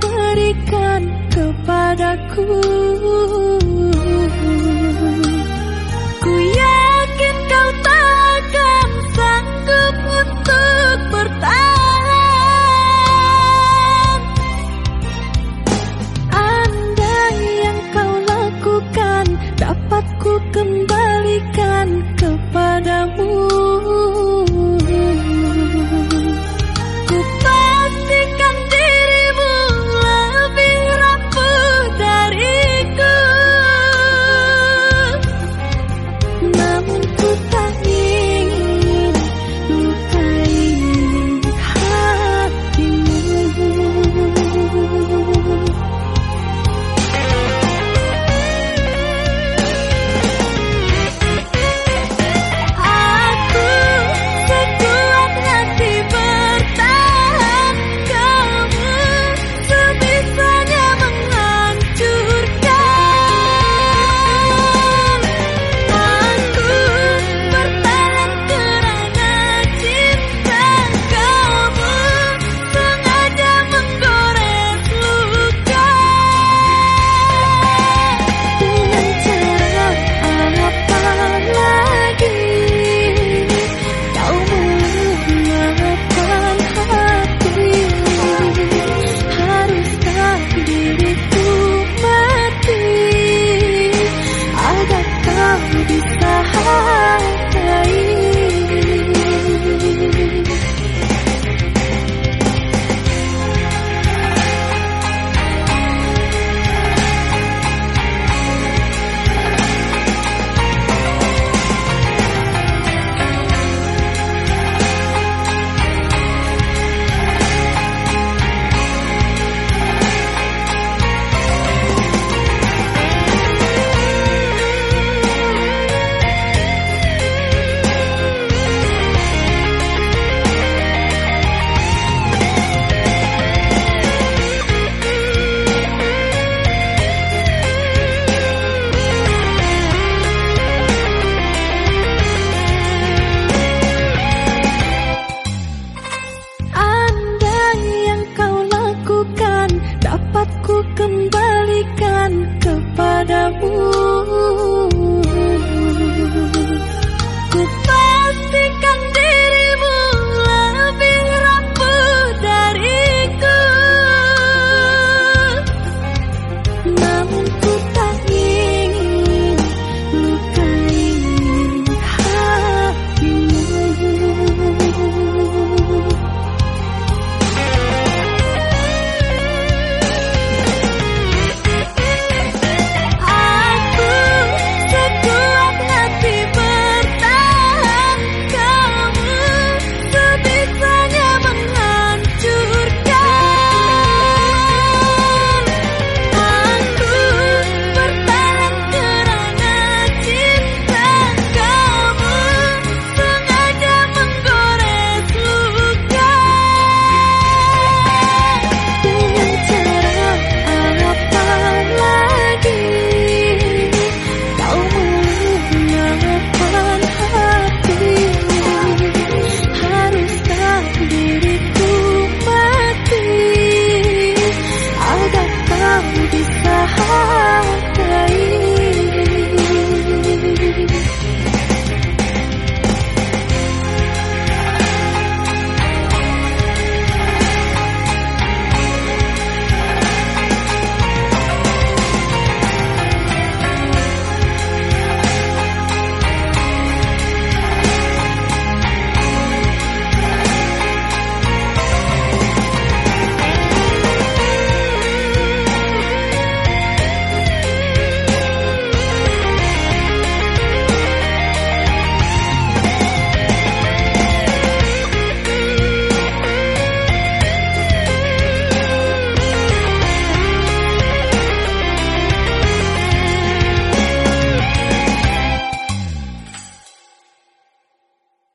berikan kepadaku Please.